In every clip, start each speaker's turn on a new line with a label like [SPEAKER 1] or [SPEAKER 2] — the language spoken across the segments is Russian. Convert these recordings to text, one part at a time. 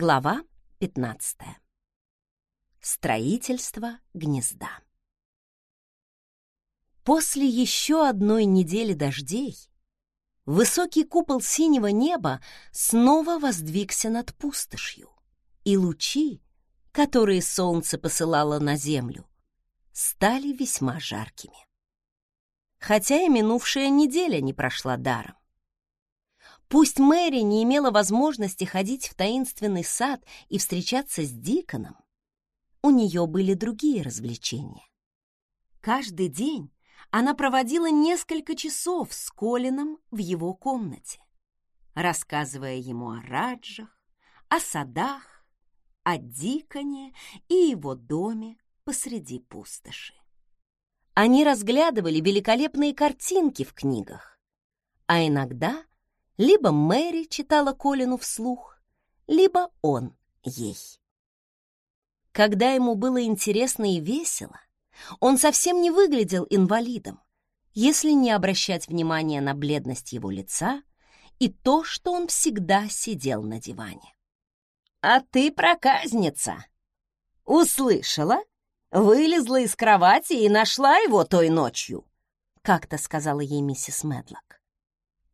[SPEAKER 1] Глава 15. Строительство гнезда. После еще одной недели дождей высокий купол синего неба снова воздвигся над пустошью, и лучи, которые солнце посылало на землю, стали весьма жаркими. Хотя и минувшая неделя не прошла даром. Пусть Мэри не имела возможности ходить в таинственный сад и встречаться с Диконом, у нее были другие развлечения. Каждый день она проводила несколько часов с Колином в его комнате, рассказывая ему о раджах, о садах, о Диконе и его доме посреди пустоши. Они разглядывали великолепные картинки в книгах, а иногда либо Мэри читала Колину вслух, либо он ей. Когда ему было интересно и весело, он совсем не выглядел инвалидом, если не обращать внимания на бледность его лица и то, что он всегда сидел на диване. «А ты проказница! Услышала? Вылезла из кровати и нашла его той ночью!» — как-то сказала ей миссис Медлок.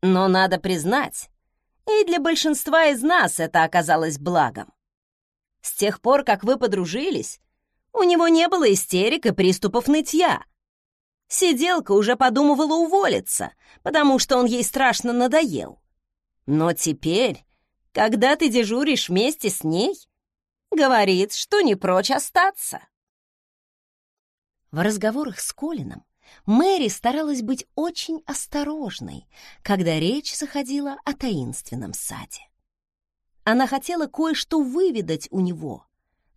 [SPEAKER 1] Но надо признать, и для большинства из нас это оказалось благом. С тех пор, как вы подружились, у него не было истерик и приступов нытья. Сиделка уже подумывала уволиться, потому что он ей страшно надоел. Но теперь, когда ты дежуришь вместе с ней, говорит, что не прочь остаться. В разговорах с Колином Мэри старалась быть очень осторожной, когда речь заходила о таинственном саде. Она хотела кое-что выведать у него,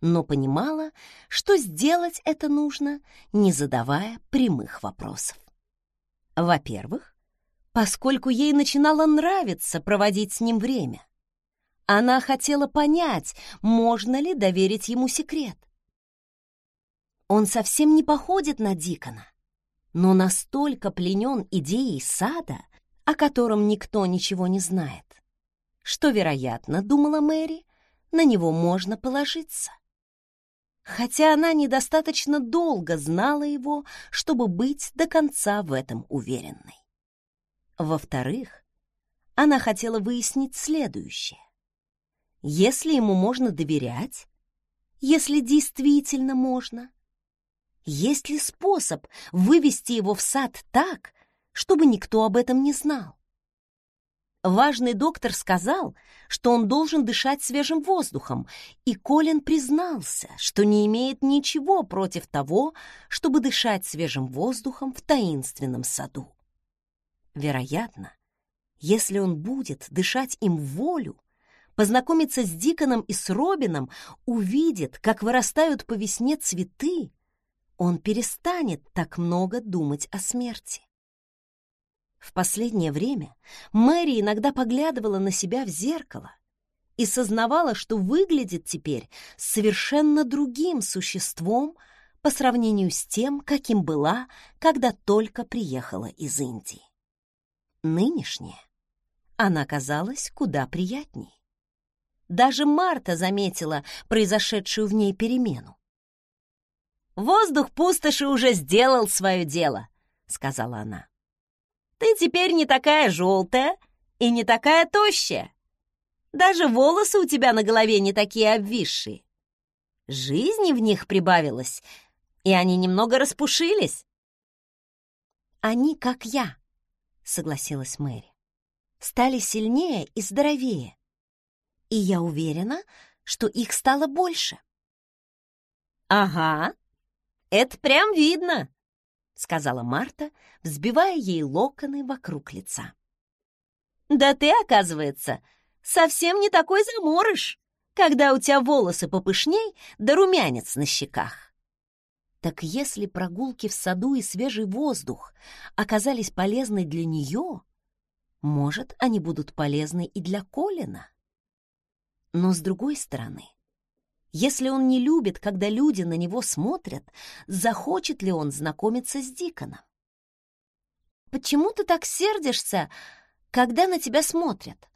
[SPEAKER 1] но понимала, что сделать это нужно, не задавая прямых вопросов. Во-первых, поскольку ей начинало нравиться проводить с ним время. Она хотела понять, можно ли доверить ему секрет. Он совсем не походит на Дикона но настолько пленен идеей сада, о котором никто ничего не знает, что, вероятно, думала Мэри, на него можно положиться. Хотя она недостаточно долго знала его, чтобы быть до конца в этом уверенной. Во-вторых, она хотела выяснить следующее. Если ему можно доверять, если действительно можно, есть ли способ вывести его в сад так, чтобы никто об этом не знал? Важный доктор сказал, что он должен дышать свежим воздухом, и Колин признался, что не имеет ничего против того, чтобы дышать свежим воздухом в таинственном саду. Вероятно, если он будет дышать им волю, познакомиться с Диконом и с Робином, увидит, как вырастают по весне цветы, он перестанет так много думать о смерти. В последнее время Мэри иногда поглядывала на себя в зеркало и сознавала, что выглядит теперь совершенно другим существом по сравнению с тем, каким была, когда только приехала из Индии. Нынешняя она казалась куда приятней. Даже Марта заметила произошедшую в ней перемену. «Воздух пустоши уже сделал свое дело», — сказала она. «Ты теперь не такая желтая и не такая тощая. Даже волосы у тебя на голове не такие обвисшие. Жизни в них прибавилось, и они немного распушились». «Они как я», — согласилась Мэри. «Стали сильнее и здоровее. И я уверена, что их стало больше».
[SPEAKER 2] «Ага», это прям видно», — сказала Марта, взбивая ей локоны вокруг лица. «Да ты, оказывается, совсем не такой заморыш, когда у тебя волосы попышней да румянец на щеках».
[SPEAKER 1] Так если прогулки в саду и свежий воздух оказались полезны для нее, может, они будут полезны и для Колина? Но с другой стороны, если он не любит, когда люди на него смотрят, захочет ли он знакомиться с Диконом? «Почему ты так сердишься, когда на тебя смотрят?»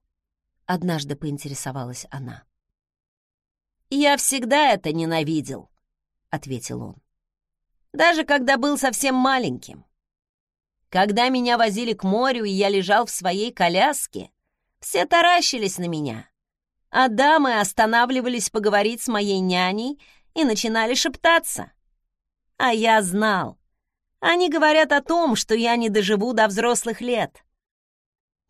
[SPEAKER 1] Однажды поинтересовалась она.
[SPEAKER 2] «Я всегда это ненавидел», — ответил он. «Даже когда был совсем маленьким. Когда меня возили к морю, и я лежал в своей коляске, все таращились на меня, а дамы останавливались поговорить с моей няней и начинали шептаться. А я знал. Они говорят о том, что я не доживу до взрослых лет.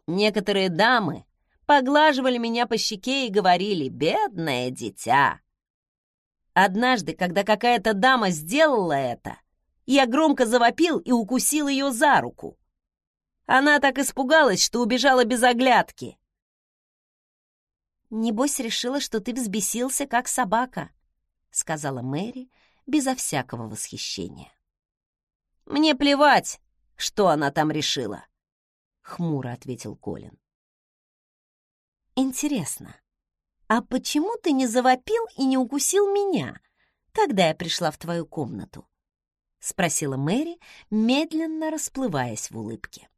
[SPEAKER 2] Некоторые дамы поглаживали меня по щеке и говорили «бедное дитя». Однажды, когда какая-то дама сделала это, я громко завопил и укусил ее за руку. Она так испугалась, что убежала без оглядки.
[SPEAKER 1] «Небось, решила, что ты взбесился, как собака», — сказала Мэри безо всякого восхищения.
[SPEAKER 2] «Мне плевать, что она там решила», — хмуро ответил Колин.
[SPEAKER 1] «Интересно, а почему ты не завопил и не укусил меня, когда я пришла в твою комнату?» — спросила Мэри, медленно расплываясь в улыбке.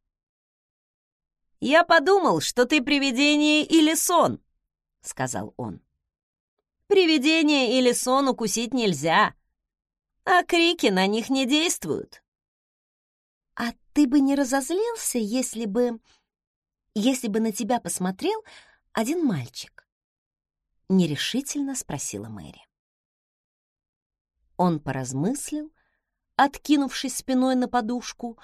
[SPEAKER 2] «Я подумал, что ты привидение или сон», — сказал он. «Привидение или сон укусить нельзя, а крики на них не действуют».
[SPEAKER 1] «А ты бы не разозлился, если бы... если бы на тебя посмотрел один мальчик?» — нерешительно спросила Мэри. Он поразмыслил, откинувшись спиной на подушку,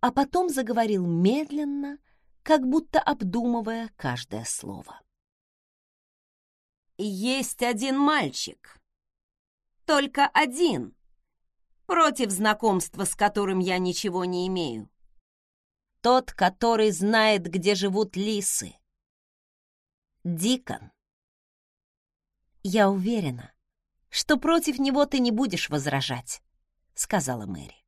[SPEAKER 1] а потом заговорил медленно, как будто обдумывая каждое слово.
[SPEAKER 2] «Есть один мальчик. Только один, против знакомства с которым я ничего не имею. Тот, который знает, где живут лисы. Дикон.
[SPEAKER 1] «Я уверена, что против него ты не будешь возражать», — сказала Мэри.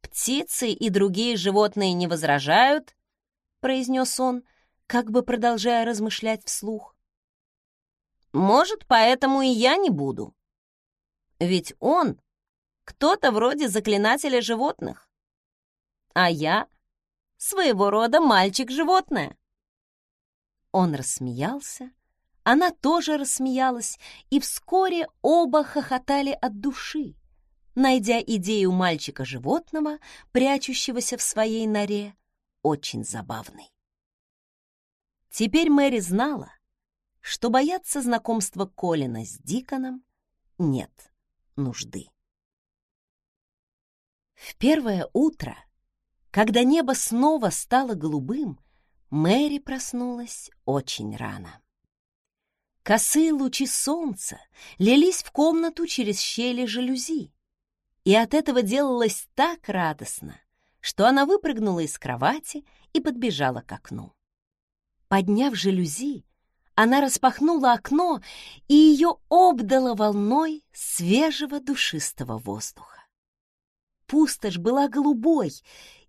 [SPEAKER 2] «Птицы и другие животные не возражают», — произнес он, как бы продолжая размышлять вслух. «Может, поэтому и я не буду. Ведь он кто-то вроде заклинателя животных, а я своего рода мальчик-животное».
[SPEAKER 1] Он рассмеялся, она тоже рассмеялась, и вскоре оба хохотали от души, найдя идею мальчика-животного, прячущегося в своей норе, очень забавной. Теперь Мэри знала, что бояться знакомства Колина с Диконом нет нужды. В первое утро, когда небо снова стало голубым, Мэри проснулась очень рано. Косые лучи солнца лились в комнату через щели жалюзи, и от этого делалось так радостно, что она выпрыгнула из кровати и подбежала к окну. Подняв жалюзи, она распахнула окно, и ее обдало волной свежего душистого воздуха. Пустошь была голубой,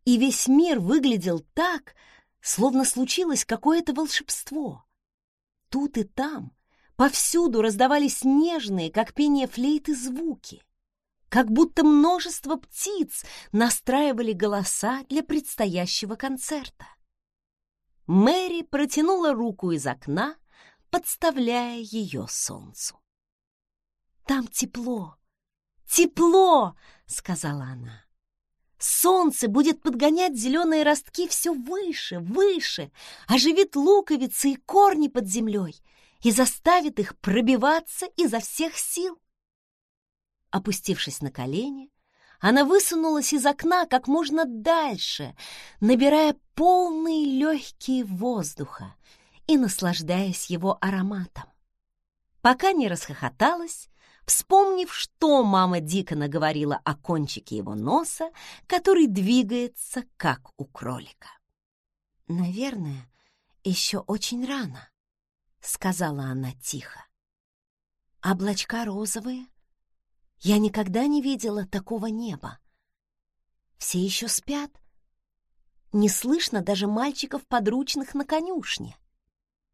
[SPEAKER 1] и весь мир выглядел так, словно случилось какое-то волшебство. Тут и там, повсюду раздавались нежные, как пение флейты, звуки, как будто множество птиц настраивали голоса для предстоящего концерта. Мэри протянула руку из окна, подставляя ее солнцу. «Там тепло, тепло!» — сказала она. Солнце будет подгонять зеленые ростки все выше, выше, оживит луковицы и корни под землей и заставит их пробиваться изо всех сил. Опустившись на колени, она высунулась из окна как можно дальше, набирая полные легкие воздуха и наслаждаясь его ароматом. Пока не расхохоталась, вспомнив, что мама Дикона говорила о кончике его носа, который двигается, как у кролика. «Наверное, еще очень рано», — сказала она тихо. «Облачка розовые. Я никогда не видела такого неба. Все еще спят. Не слышно даже мальчиков подручных на конюшне».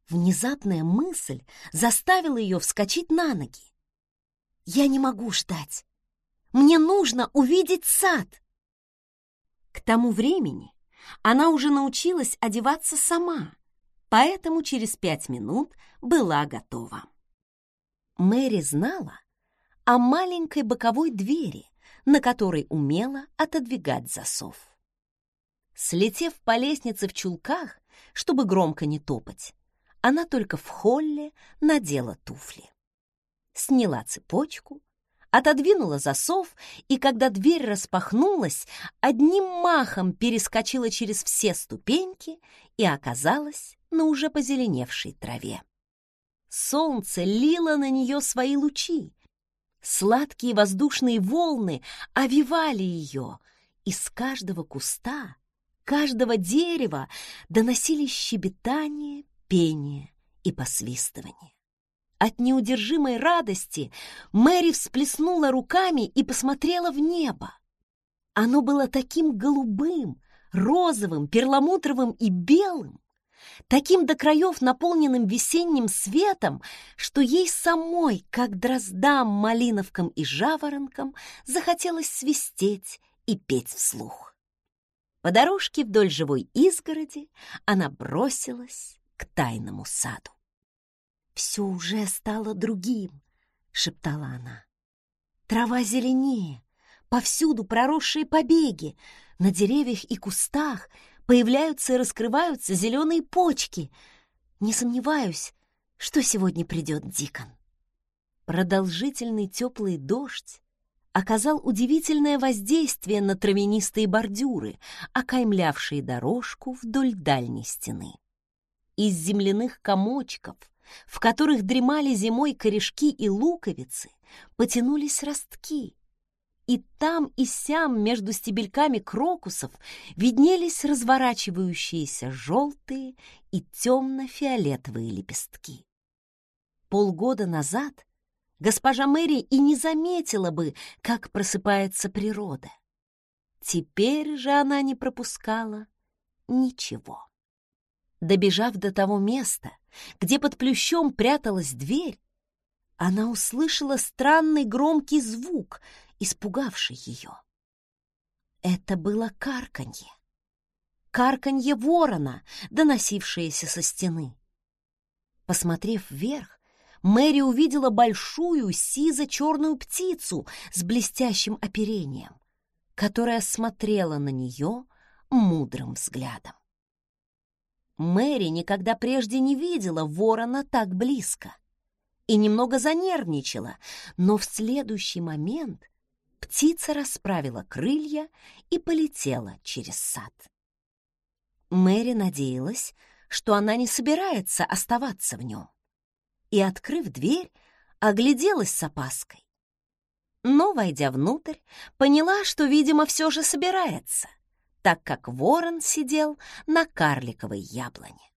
[SPEAKER 1] Внезапная мысль заставила ее вскочить на ноги. Я не могу ждать. Мне нужно увидеть сад. К тому времени она уже научилась одеваться сама, поэтому через пять минут была готова. Мэри знала о маленькой боковой двери, на которой умела отодвигать засов. Слетев по лестнице в чулках, чтобы громко не топать, она только в холле надела туфли. Сняла цепочку, отодвинула засов, и когда дверь распахнулась, одним махом перескочила через все ступеньки и оказалась на уже позеленевшей траве. Солнце лило на нее свои лучи. Сладкие воздушные волны овивали ее. Из каждого куста, каждого дерева доносились щебетание, пение и посвистывание. От неудержимой радости Мэри всплеснула руками и посмотрела в небо. Оно было таким голубым, розовым, перламутровым и белым, таким до краев наполненным весенним светом, что ей самой, как дроздам, малиновкам и жаворонкам, захотелось свистеть и петь вслух. По дорожке вдоль живой изгороди она бросилась к тайному саду. «Все уже стало другим», — шептала она. «Трава зеленее, повсюду проросшие побеги, на деревьях и кустах появляются и раскрываются зеленые почки. Не сомневаюсь, что сегодня придет Дикон». Продолжительный теплый дождь оказал удивительное воздействие на травянистые бордюры, окаймлявшие дорожку вдоль дальней стены. Из земляных комочков в которых дремали зимой корешки и луковицы, потянулись ростки. И там и сям между стебельками крокусов виднелись разворачивающиеся желтые и темно-фиолетовые лепестки. Полгода назад госпожа Мэри и не заметила бы, как просыпается природа. Теперь же она не пропускала ничего. Добежав до того места, где под плющом пряталась дверь, она услышала странный громкий звук, испугавший ее. Это было карканье. Карканье ворона, доносившееся со стены. Посмотрев вверх, Мэри увидела большую сизо-черную птицу с блестящим оперением, которая смотрела на нее мудрым взглядом. Мэри никогда прежде не видела ворона так близко и немного занервничала, но в следующий момент птица расправила крылья и полетела через сад. Мэри надеялась, что она не собирается оставаться в нем, и, открыв дверь, огляделась с опаской. Но, войдя внутрь, поняла, что, видимо, все же собирается так как ворон сидел на карликовой яблоне.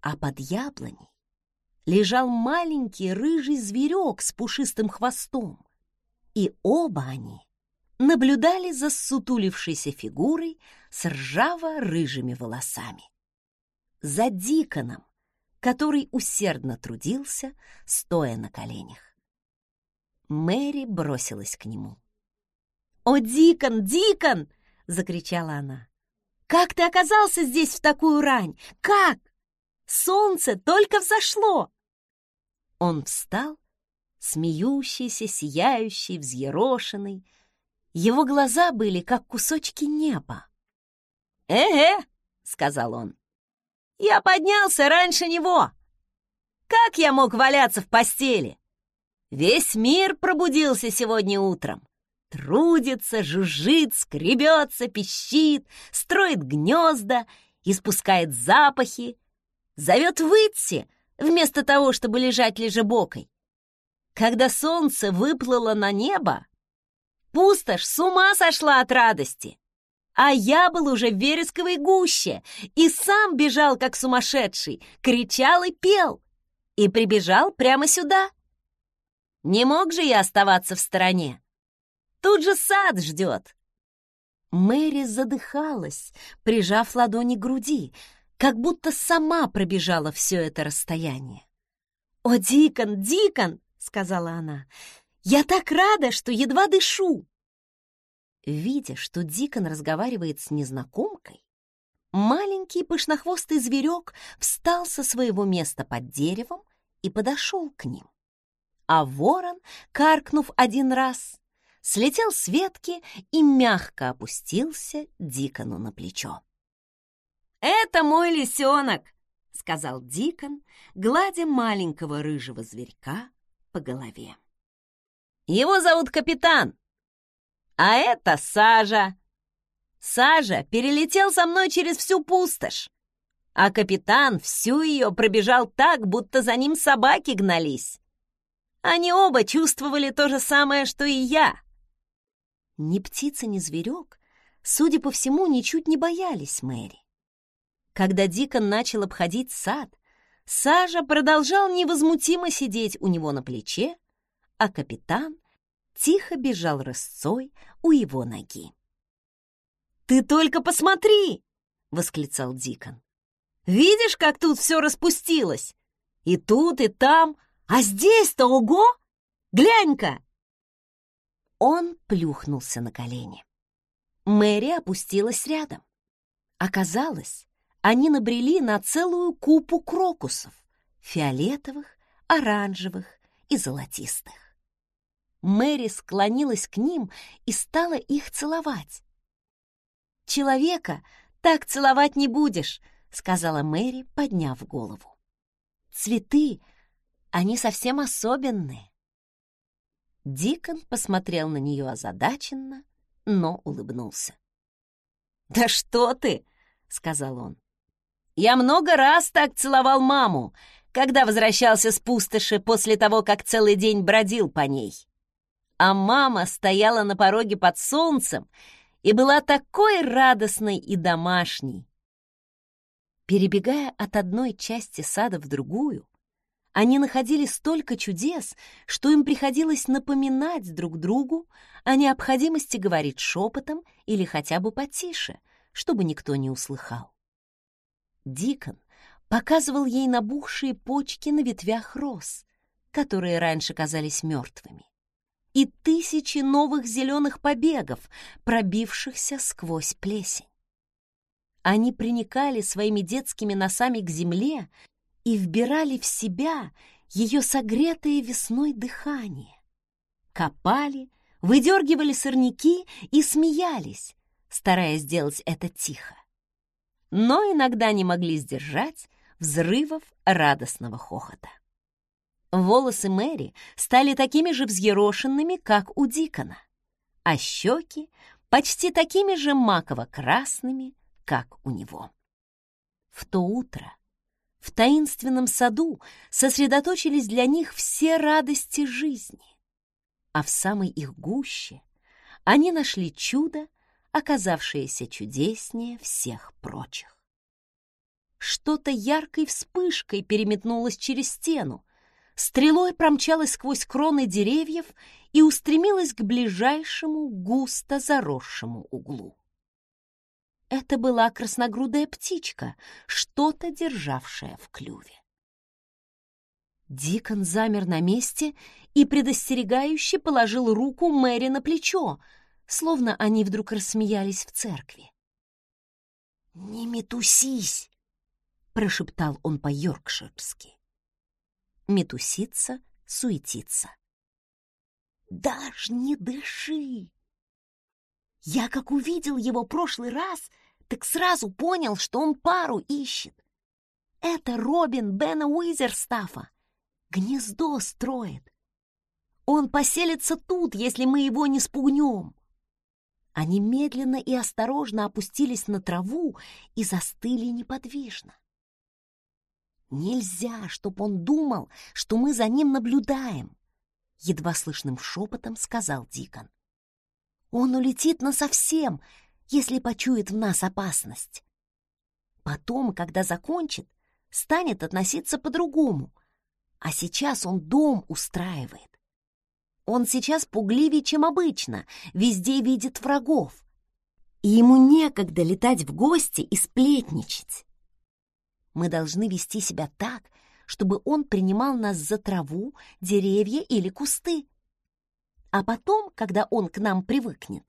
[SPEAKER 1] А под яблоней лежал маленький рыжий зверек с пушистым хвостом, и оба они наблюдали за сутулившейся фигурой с ржаво-рыжими волосами. За Диконом, который усердно трудился, стоя на коленях. Мэри бросилась к нему. «О, Дикон, Дикон!» — закричала она. «Как ты оказался здесь в такую рань? Как? Солнце только взошло!» Он встал, смеющийся, сияющий, взъерошенный. Его глаза были, как кусочки неба. «Э-э!» — сказал он. «Я поднялся раньше него! Как я мог валяться в постели? Весь мир пробудился сегодня утром. Трудится, жужжит, скребется, пищит, строит гнезда, испускает запахи, зовет выйти, вместо того, чтобы лежать лежебокой. Когда солнце выплыло на небо, пустошь с ума сошла от радости. А я был уже в вересковой гуще и сам бежал, как сумасшедший, кричал и пел. И прибежал прямо сюда. Не мог же я оставаться в стороне. Тут же сад ждет!» Мэри задыхалась, прижав ладони к груди, как будто сама пробежала все это расстояние. «О, Дикон, Дикон!» — сказала она. «Я так рада, что едва дышу!» Видя, что Дикон разговаривает с незнакомкой, маленький пышнохвостый зверек встал со своего места под деревом и подошел к ним. а ворон, каркнув один раз, слетел с ветки и мягко опустился Дикону на плечо. «Это мой лисенок!» — сказал Дикон, гладя маленького рыжего зверька по голове. «Его зовут Капитан, а это Сажа. Сажа перелетел со мной через всю пустошь, а Капитан всю ее пробежал так, будто за ним собаки гнались. Они оба чувствовали то же самое, что и я. Ни птица, ни зверек, судя по всему, ничуть не боялись Мэри. Когда Дикон начал обходить сад, Сажа продолжал невозмутимо сидеть у него на плече, а капитан тихо бежал рысцой у его ноги. «Ты только посмотри!» — восклицал Дикон. «Видишь, как тут все распустилось? И тут, и там, а здесь-то ого! Глянь-ка!» Он плюхнулся на колени. Мэри опустилась рядом. Оказалось, они набрели на целую купу крокусов, фиолетовых, оранжевых и золотистых. Мэри склонилась к ним и стала их целовать. «Человека так целовать не будешь», — сказала Мэри, подняв голову. «Цветы, они совсем особенные». Дикон посмотрел на нее озадаченно, но улыбнулся. «Да что ты!» — сказал он. Я много раз так целовал маму, когда возвращался с пустоши после того, как целый день бродил по ней. А мама стояла на пороге под солнцем и была такой радостной и домашней. Перебегая от одной части сада в другую, они находили столько чудес, что им приходилось напоминать друг другу о необходимости говорить шепотом или хотя бы потише, чтобы никто не услыхал. Дикон показывал ей набухшие почки на ветвях роз, которые раньше казались мертвыми, и тысячи новых зеленых побегов, пробившихся сквозь плесень. Они приникали своими детскими носами к земле и вбирали в себя ее согретое весной дыхание. Копали, выдергивали сорняки и смеялись, стараясь сделать это тихо но иногда не могли сдержать взрывов радостного хохота. Волосы Мэри стали такими же взъерошенными, как у Дикона, а щеки почти такими же маково-красными, как у него. В то утро в таинственном саду сосредоточились для них все радости жизни, а в самой их гуще они нашли чудо, оказавшееся чудеснее всех прочих. Что-то яркой вспышкой переметнулось через стену, стрелой промчалось сквозь кроны деревьев и устремилось к ближайшему густо заросшему углу. Это была красногрудая птичка, что-то державшая в клюве. Дикон замер на месте и предостерегающе положил руку Мэри на плечо, словно они вдруг рассмеялись в церкви. «Не метусись!» — прошептал он по-йоркширски. Метуситься, суетиться. «Даже не дыши!» Я как увидел его прошлый раз, так сразу понял, что он пару ищет. Это Робин Бена Уизерстафа. Гнездо строит. Он поселится тут, если мы его не спугнем. Они медленно и осторожно опустились на траву и застыли неподвижно. Нельзя, чтоб он думал, что мы за ним наблюдаем, едва слышным шепотом сказал Дикон. Он улетит насовсем, если почует в нас опасность. Потом, когда закончит, станет относиться по-другому, а сейчас он дом устраивает. Он сейчас пугливее, чем обычно, везде видит врагов. И ему некогда летать в гости и сплетничать. Мы должны вести себя так, чтобы он принимал нас за траву, деревья или кусты. А потом, когда он к нам привыкнет,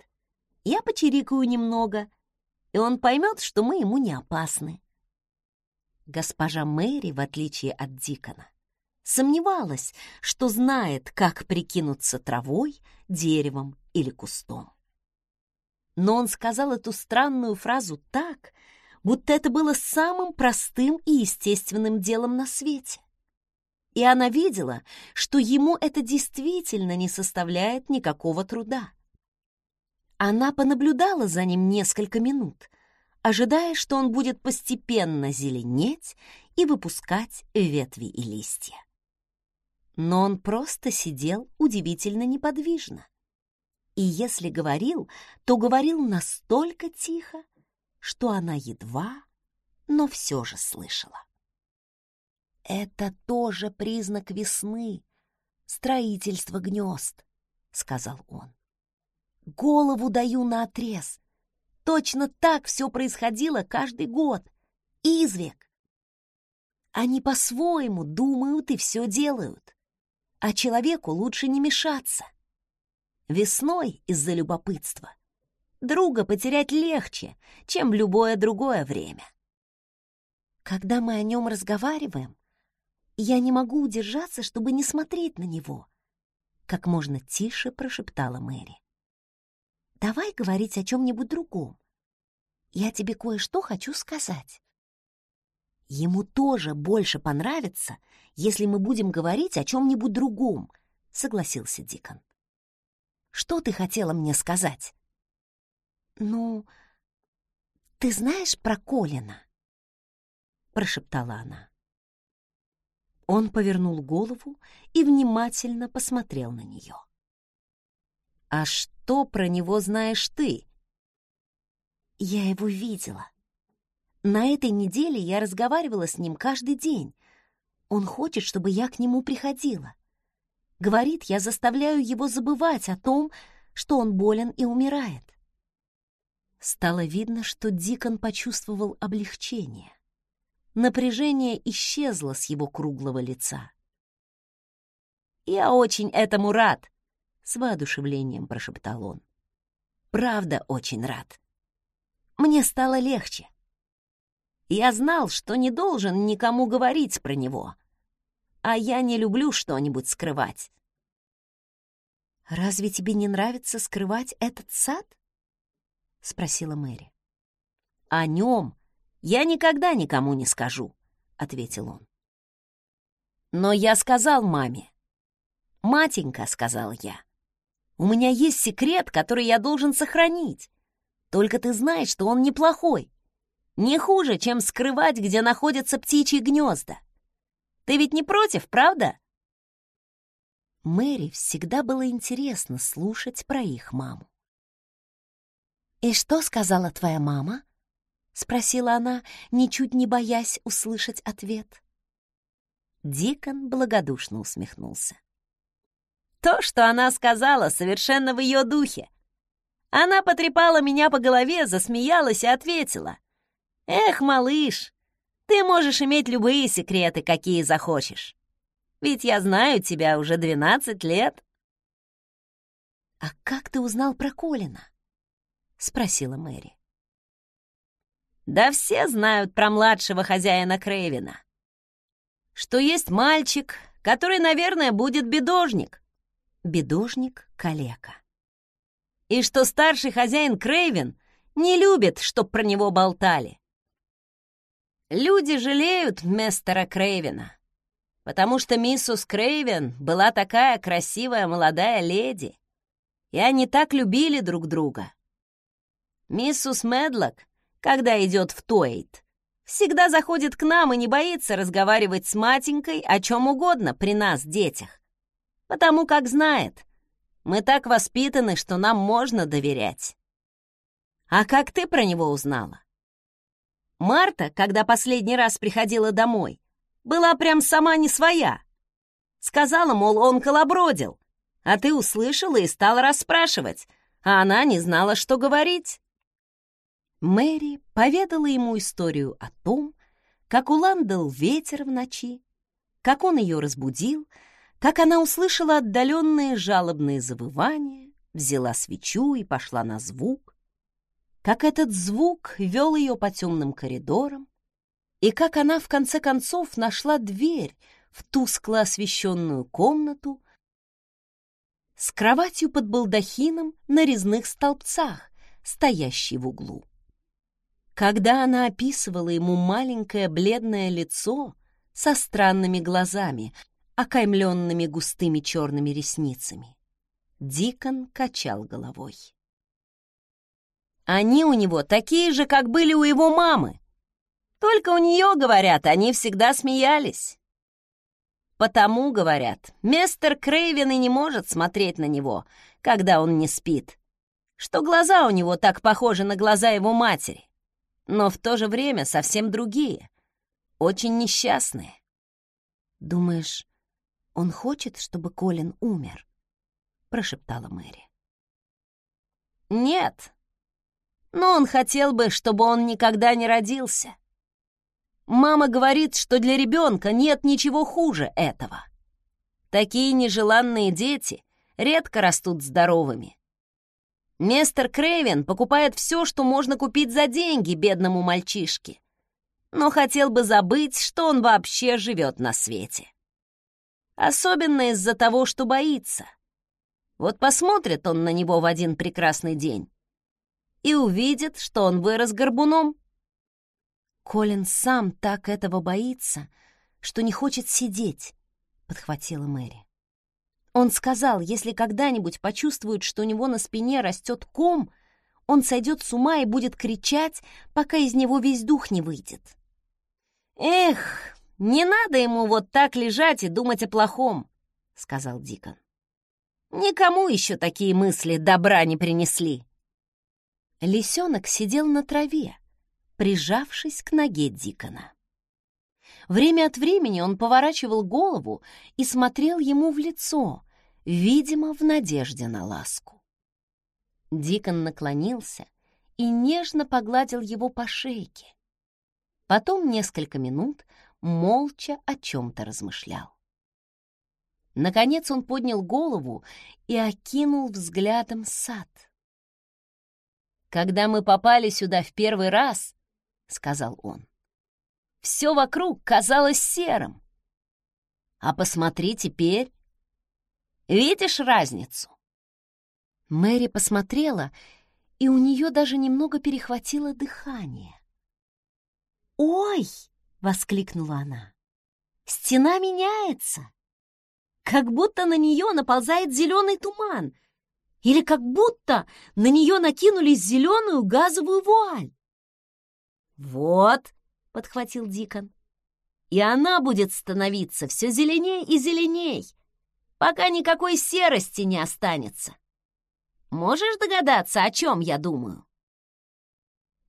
[SPEAKER 1] я почирикаю немного, и он поймет, что мы ему не опасны. Госпожа Мэри, в отличие от Дикона, сомневалась, что знает, как прикинуться травой, деревом или кустом. Но он сказал эту странную фразу так, будто это было самым простым и естественным делом на свете. И она видела, что ему это действительно не составляет никакого труда. Она понаблюдала за ним несколько минут, ожидая, что он будет постепенно зеленеть и выпускать ветви и листья. Но он просто сидел удивительно неподвижно. И если говорил, то говорил настолько тихо, что она едва, но все же слышала. «Это тоже признак весны, строительство гнезд», — сказал он. «Голову даю на отрез. Точно так все происходило каждый год, извек. Они по-своему думают и все делают, а человеку лучше не мешаться. Весной из-за любопытства — друга потерять легче, чем любое другое время. Когда мы о нем разговариваем, я не могу удержаться, чтобы не смотреть на него, как можно тише прошептала Мэри. Давай говорить о чем-нибудь другом. Я тебе кое-что хочу сказать. Ему тоже больше понравится, если мы будем говорить о чем-нибудь другом, согласился Дикон. Что ты хотела мне сказать? «Ну, ты знаешь про Колина?» — прошептала она. Он повернул голову и внимательно посмотрел на нее. «А что про него знаешь ты?» «Я его видела. На этой неделе я разговаривала с ним каждый день. Он хочет, чтобы я к нему приходила. Говорит, я заставляю его забывать о том, что он болен и умирает. Стало видно, что Дикон почувствовал облегчение. Напряжение исчезло с его круглого лица. «Я очень этому рад!» — с воодушевлением прошептал он. «Правда, очень рад. Мне стало легче. Я знал, что не должен никому говорить про него, а я не люблю что-нибудь скрывать». «Разве тебе не нравится скрывать этот сад?» — спросила Мэри. «О нем я никогда никому не скажу», — ответил он. «Но я сказал маме. Матенька, — сказал я, — у меня есть секрет, который я должен сохранить. Только ты знаешь, что он неплохой. Не хуже, чем скрывать, где находятся птичьи гнезда. Ты ведь не против, правда?» Мэри всегда было интересно слушать про их маму. «И что сказала твоя мама?» — спросила она, ничуть не боясь услышать ответ. Дикон благодушно усмехнулся. «То, что она сказала, совершенно в ее духе. Она потрепала меня по голове, засмеялась и ответила. «Эх, малыш, ты можешь иметь любые секреты, какие захочешь. Ведь я знаю тебя уже двенадцать лет». «А как ты узнал про Колина?» — спросила Мэри. «Да все знают про младшего хозяина Крейвина. Что есть мальчик, который, наверное, будет бедожник. Бедожник-калека. И что старший хозяин Крейвен не любит, чтоб про него болтали. Люди жалеют мистера Крейвена, потому что миссус Крейвен была такая красивая молодая леди, и они так любили друг друга. Миссус Медлок, когда идет в Туэйт, всегда заходит к нам и не боится разговаривать с матенькой о чем угодно при нас, детях. Потому как знает, мы так воспитаны, что нам можно доверять. А как ты про него узнала? Марта, когда последний раз приходила домой, была прям сама не своя. Сказала, мол, он колобродил, а ты услышала и стала расспрашивать, а она не знала, что говорить. Мэри поведала ему историю о том, как уландал ветер в ночи, как он ее разбудил, как она услышала отдаленные жалобные завывания, взяла свечу и пошла на звук, как этот звук вел ее по темным коридорам, и как она в конце концов нашла дверь в тускло освещенную комнату с кроватью под балдахином на резных столбцах, стоящей в углу. Когда она описывала ему маленькое бледное лицо со странными глазами, окаймленными густыми черными ресницами, Дикон качал головой. «Они у него такие же, как были у его мамы. Только у нее, говорят, они всегда смеялись. Потому, говорят, мистер Крейвен и не может смотреть на него, когда он не спит, что глаза у него так похожи на глаза его матери, но в то же время совсем другие, очень несчастные. «Думаешь, он хочет, чтобы Колин умер?» — прошептала Мэри. «Нет, но он хотел бы, чтобы он никогда не родился». Мама говорит, что для ребенка нет ничего хуже этого. Такие нежеланные дети редко растут здоровыми. Мистер Крейвен покупает все, что можно купить за деньги бедному мальчишке, но хотел бы забыть, что он вообще живет на свете. Особенно из-за того, что боится. Вот посмотрит он на него в один прекрасный день и увидит, что он вырос горбуном. Колин сам так этого боится, что не хочет сидеть, подхватила Мэри. Он сказал, если когда-нибудь почувствует, что у него на спине растет ком, он сойдет с ума и будет кричать, пока из него весь дух не выйдет. «Эх, не надо ему вот так лежать и думать о плохом», — сказал Дикон. «Никому еще такие мысли добра не принесли». Лисенок сидел на траве, прижавшись к ноге Дикона. Время от времени он поворачивал голову и смотрел ему в лицо, видимо, в надежде на ласку. Дикон наклонился и нежно погладил его по шейке. Потом несколько минут молча о чем-то размышлял. Наконец он поднял голову и окинул взглядом сад. Когда мы попали сюда в первый раз, — сказал он. «Все вокруг казалось серым. А посмотри теперь. Видишь разницу?» Мэри посмотрела, и у нее даже немного перехватило дыхание. «Ой!» — воскликнула она. «Стена меняется! Как будто на нее наползает зеленый туман, или как будто на нее накинулись зеленую газовую вуаль. «Вот», — подхватил Дикон, — «и она будет становиться все зеленей и зеленей, пока никакой серости не останется. Можешь догадаться, о чем я думаю?»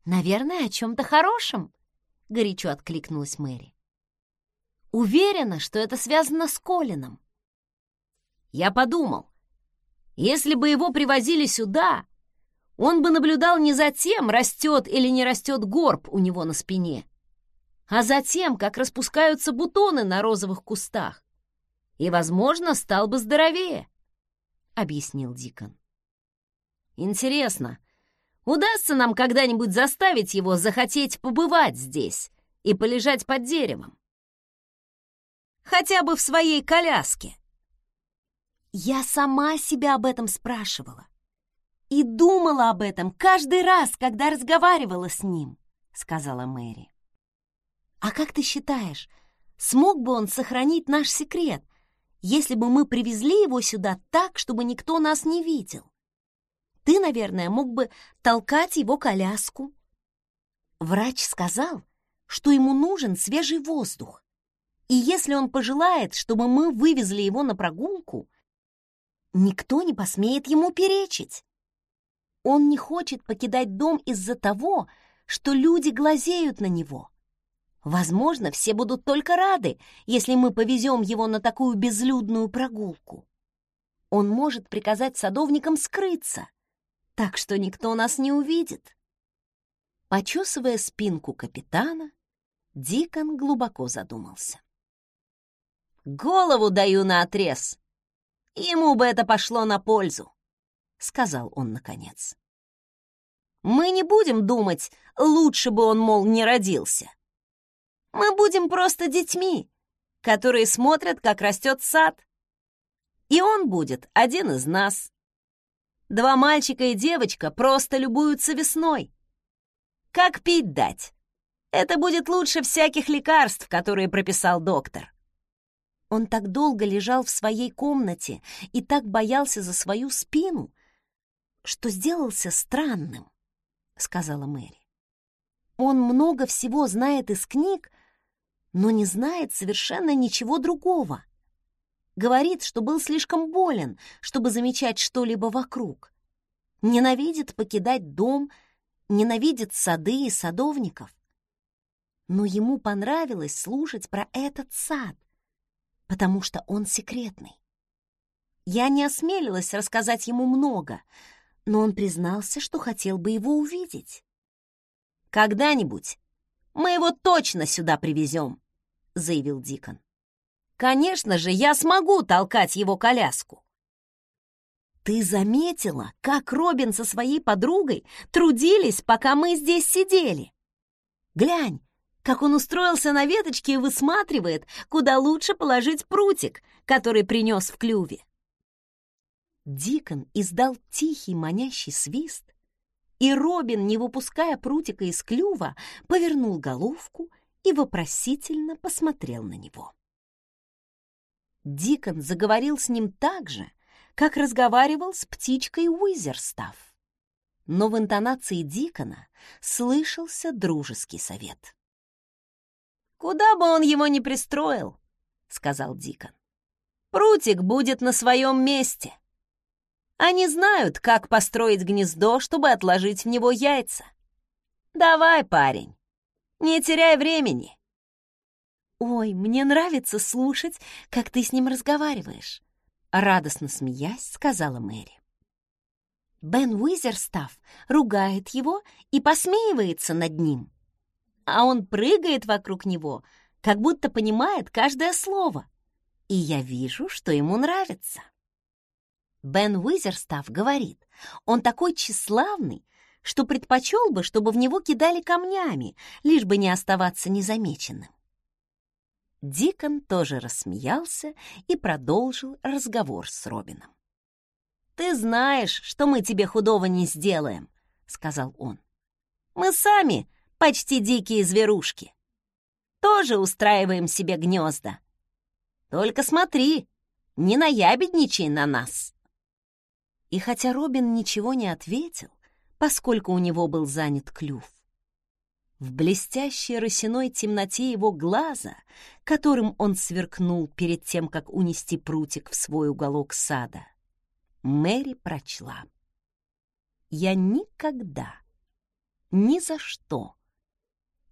[SPEAKER 1] «Наверное, о чем-то хорошем», — горячо откликнулась Мэри. «Уверена, что это связано с Колином». «Я подумал, если бы его привозили сюда, он бы наблюдал не за тем, растет или не растет горб у него на спине, а за тем, как распускаются бутоны на розовых кустах. И, возможно, стал бы здоровее, — объяснил Дикон. Интересно, удастся нам когда-нибудь заставить его захотеть побывать здесь и полежать под деревом? Хотя бы в своей коляске. Я сама себя об этом спрашивала и думала об этом каждый раз, когда разговаривала с ним», — сказала Мэри. «А как ты считаешь, смог бы он сохранить наш секрет, если бы мы привезли его сюда так, чтобы никто нас не видел? Ты, наверное, мог бы толкать его коляску». Врач сказал, что ему нужен свежий воздух, и если он пожелает, чтобы мы вывезли его на прогулку, никто не посмеет ему перечить. Он не хочет покидать дом из-за того, что люди глазеют на него. Возможно, все будут только рады, если мы повезем его на такую безлюдную прогулку. Он может приказать садовникам скрыться, так что никто нас не увидит. Почесывая спинку капитана, Дикон глубоко задумался. «Голову даю на отрез. Ему бы это пошло на пользу. — сказал он наконец. «Мы не будем думать, лучше бы он, мол, не родился. Мы будем просто детьми,
[SPEAKER 2] которые смотрят, как растет сад. И он будет один из нас. Два мальчика и девочка просто любуются весной. Как пить дать? Это будет лучше всяких лекарств, которые прописал доктор. Он так долго лежал в своей комнате и так боялся за свою спину, что сделался странным, — сказала Мэри. Он много всего знает из книг, но не знает совершенно ничего другого. Говорит, что был слишком болен, чтобы замечать что-либо вокруг. Ненавидит покидать дом, ненавидит сады и садовников. Но ему понравилось слушать про этот сад, потому что он секретный. Я не осмелилась рассказать ему много, но он признался, что хотел бы его увидеть. «Когда-нибудь мы его точно сюда привезем», — заявил Дикон. «Конечно же, я смогу толкать его коляску». «Ты заметила, как Робин со своей подругой трудились, пока мы здесь сидели? Глянь, как он устроился на веточке и высматривает, куда лучше положить прутик, который принес в клюве. Дикон издал тихий манящий свист, и Робин, не выпуская прутика из клюва, повернул головку и вопросительно посмотрел на него. Дикон заговорил с ним так же, как разговаривал с птичкой Уизерстав. Но в интонации Дикона слышался дружеский совет. «Куда бы он его ни пристроил», — сказал Дикон, — «прутик будет на своем месте». Они знают, как построить гнездо, чтобы отложить в него яйца. Давай, парень, не теряй времени. Ой, мне нравится слушать, как ты с ним разговариваешь, радостно смеясь, сказала Мэри. Бен Уизерстав ругает его и посмеивается над ним. А он прыгает вокруг него, как будто понимает каждое слово. И я вижу, что ему нравится. Бен Уизерстав говорит, он такой тщеславный, что предпочел бы, чтобы в него кидали камнями, лишь бы не оставаться незамеченным. Дикон тоже рассмеялся и продолжил разговор с Робином. «Ты знаешь, что мы тебе худого не сделаем», — сказал он. «Мы сами почти дикие зверушки. Тоже устраиваем себе гнезда. Только смотри, не наябедничай на нас». И хотя Робин ничего не ответил, поскольку у него был занят клюв, в блестящей росяной темноте его глаза, которым он сверкнул перед тем, как унести прутик в свой уголок сада, Мэри прочла. «Я никогда, ни за что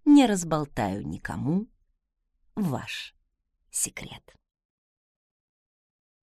[SPEAKER 2] не разболтаю никому ваш секрет».